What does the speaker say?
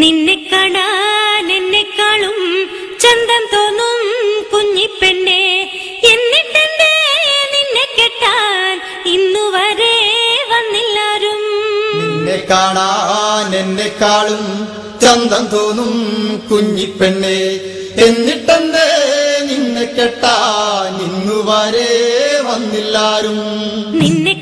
നിന്നെ കാണാൻ എന്നെക്കാളും ചന്തം തോന്നും കുഞ്ഞിപ്പെണ്ണെ എന്നിട്ടെന്തേ നിന്നെ കെട്ടാൻ ഇന്നു വരെ വന്നില്ലാരും. നിന്നെ കാണാൻ എന്നെക്കാളും ചന്തം തോന്നും കുഞ്ഞിപ്പെണ്ണെ എന്നിട്ടെന്തേ നിന്നെ കെട്ടാൻ ഇന്നു വരെ വന്നില്ലാരും. നിന്നെ